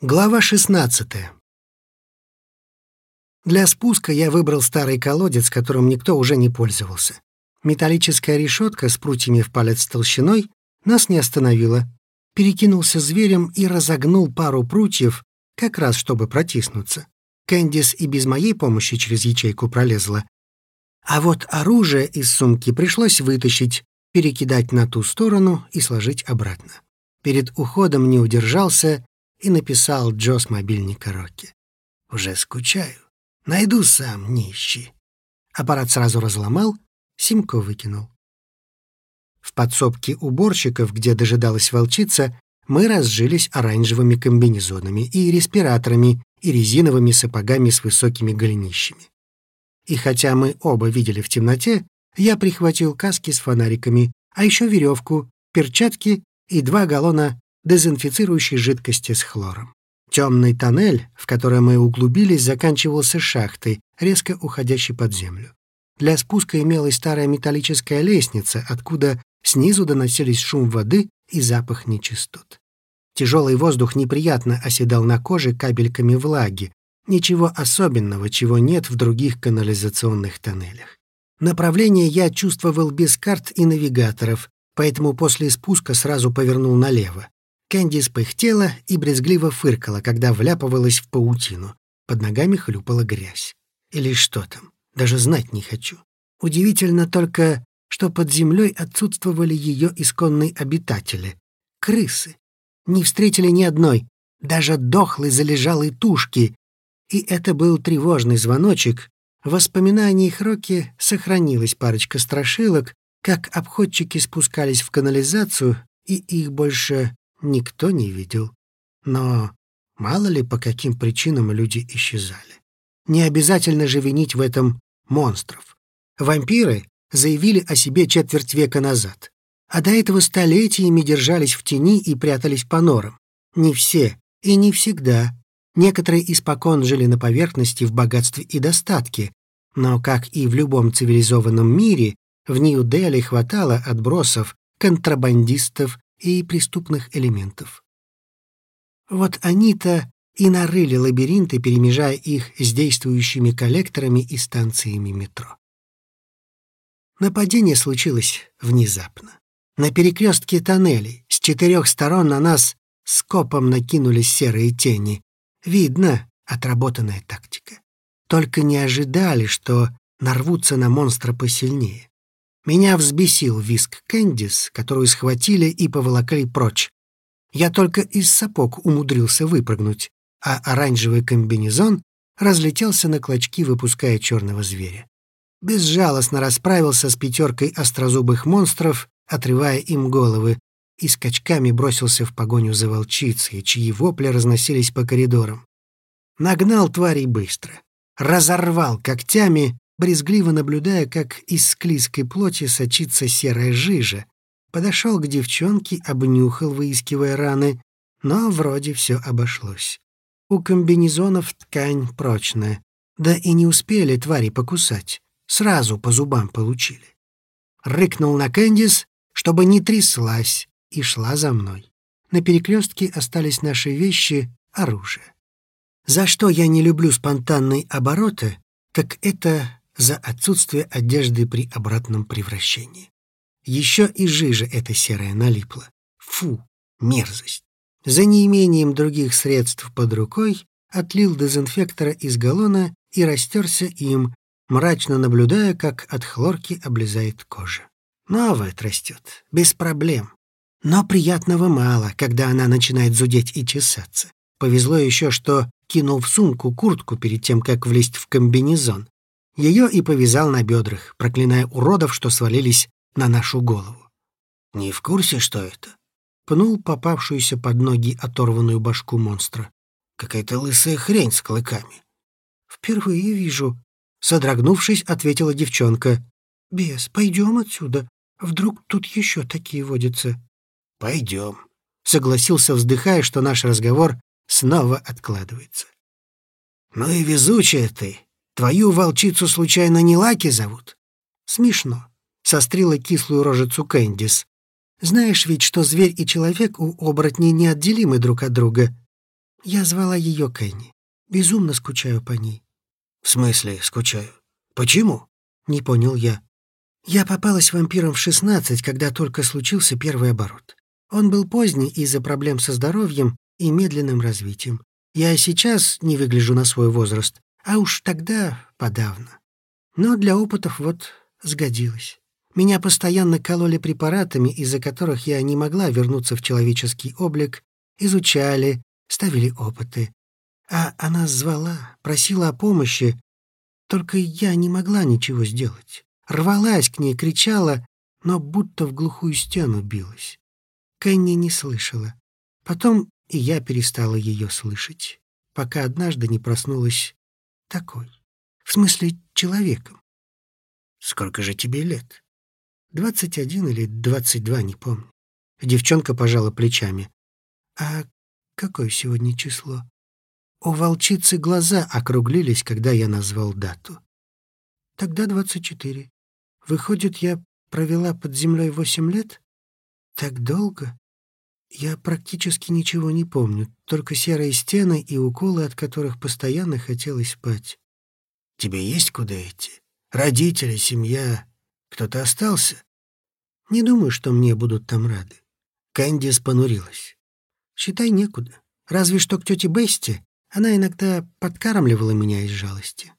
Глава 16. Для спуска я выбрал старый колодец, которым никто уже не пользовался. Металлическая решетка с прутьями в палец толщиной нас не остановила. Перекинулся зверем и разогнул пару прутьев, как раз чтобы протиснуться. Кэндис и без моей помощи через ячейку пролезла. А вот оружие из сумки пришлось вытащить, перекидать на ту сторону и сложить обратно. Перед уходом не удержался и написал Джо с мобильника Рокки. «Уже скучаю. Найду сам, нищий». Аппарат сразу разломал, симку выкинул. В подсобке уборщиков, где дожидалась волчица, мы разжились оранжевыми комбинезонами и респираторами и резиновыми сапогами с высокими голенищами. И хотя мы оба видели в темноте, я прихватил каски с фонариками, а еще веревку, перчатки и два галлона дезинфицирующей жидкости с хлором. Темный тоннель, в который мы углубились, заканчивался шахтой, резко уходящей под землю. Для спуска имелась старая металлическая лестница, откуда снизу доносились шум воды и запах нечистот. Тяжелый воздух неприятно оседал на коже капельками влаги, ничего особенного, чего нет в других канализационных тоннелях. Направление я чувствовал без карт и навигаторов, поэтому после спуска сразу повернул налево. Кэндис пыхтела и брезгливо фыркала, когда вляпывалась в паутину. Под ногами хлюпала грязь. Или что там, даже знать не хочу. Удивительно только, что под землей отсутствовали ее исконные обитатели — крысы. Не встретили ни одной, даже дохлой залежалой тушки. И это был тревожный звоночек. В воспоминаниях Рокки сохранилась парочка страшилок, как обходчики спускались в канализацию, и их больше никто не видел. Но мало ли по каким причинам люди исчезали. Не обязательно же винить в этом монстров. Вампиры заявили о себе четверть века назад, а до этого столетиями держались в тени и прятались по норам. Не все и не всегда. Некоторые испокон жили на поверхности в богатстве и достатке, но, как и в любом цивилизованном мире, в Нью-Дели хватало отбросов, контрабандистов и преступных элементов. Вот они-то и нарыли лабиринты, перемежая их с действующими коллекторами и станциями метро. Нападение случилось внезапно. На перекрестке тоннелей с четырех сторон на нас скопом накинулись серые тени. Видно, отработанная тактика. Только не ожидали, что нарвутся на монстра посильнее. Меня взбесил виск Кэндис, которую схватили и поволокли прочь. Я только из сапог умудрился выпрыгнуть, а оранжевый комбинезон разлетелся на клочки, выпуская черного зверя. Безжалостно расправился с пятеркой острозубых монстров, отрывая им головы, и скачками бросился в погоню за волчицей, чьи вопли разносились по коридорам. Нагнал тварей быстро, разорвал когтями брезгливо наблюдая, как из склизкой плоти сочится серая жижа. Подошел к девчонке, обнюхал, выискивая раны, но вроде все обошлось. У комбинезонов ткань прочная, да и не успели твари покусать, сразу по зубам получили. Рыкнул на Кэндис, чтобы не тряслась, и шла за мной. На перекрестке остались наши вещи, оружие. За что я не люблю спонтанные обороты, так это за отсутствие одежды при обратном превращении. Еще и жижа эта серая налипла. Фу, мерзость. За неимением других средств под рукой отлил дезинфектора из галлона и растерся им, мрачно наблюдая, как от хлорки облезает кожа. Новая отрастет, без проблем. Но приятного мало, когда она начинает зудеть и чесаться. Повезло еще, что кинул в сумку куртку перед тем, как влезть в комбинезон. Ее и повязал на бедрах, проклиная уродов, что свалились на нашу голову. «Не в курсе, что это?» Пнул попавшуюся под ноги оторванную башку монстра. «Какая-то лысая хрень с клыками». «Впервые вижу», — содрогнувшись, ответила девчонка. «Бес, пойдем отсюда. Вдруг тут еще такие водятся?» «Пойдем», — согласился, вздыхая, что наш разговор снова откладывается. «Ну и везучая ты», Твою волчицу случайно не Лаки зовут? Смешно. Сострила кислую рожицу Кэндис. Знаешь ведь, что зверь и человек у оборотней неотделимы друг от друга. Я звала ее Кенни. Безумно скучаю по ней. В смысле скучаю? Почему? Не понял я. Я попалась вампиром в 16, когда только случился первый оборот. Он был поздний из-за проблем со здоровьем и медленным развитием. Я и сейчас не выгляжу на свой возраст, а уж тогда подавно. Но для опытов вот сгодилось. Меня постоянно кололи препаратами, из-за которых я не могла вернуться в человеческий облик, изучали, ставили опыты. А она звала, просила о помощи, только я не могла ничего сделать. Рвалась к ней, кричала, но будто в глухую стену билась. Кенни не слышала. Потом и я перестала ее слышать, пока однажды не проснулась такой. В смысле, человеком. Сколько же тебе лет? Двадцать один или двадцать два, не помню. Девчонка пожала плечами. А какое сегодня число? У волчицы глаза округлились, когда я назвал дату. Тогда двадцать четыре. Выходит, я провела под землей восемь лет? Так долго? Я практически ничего не помню, только серые стены и уколы, от которых постоянно хотелось спать. Тебе есть куда идти? Родители, семья, кто-то остался? Не думаю, что мне будут там рады. Кэндис понурилась. Считай, некуда. Разве что к тете Бесте. Она иногда подкармливала меня из жалости.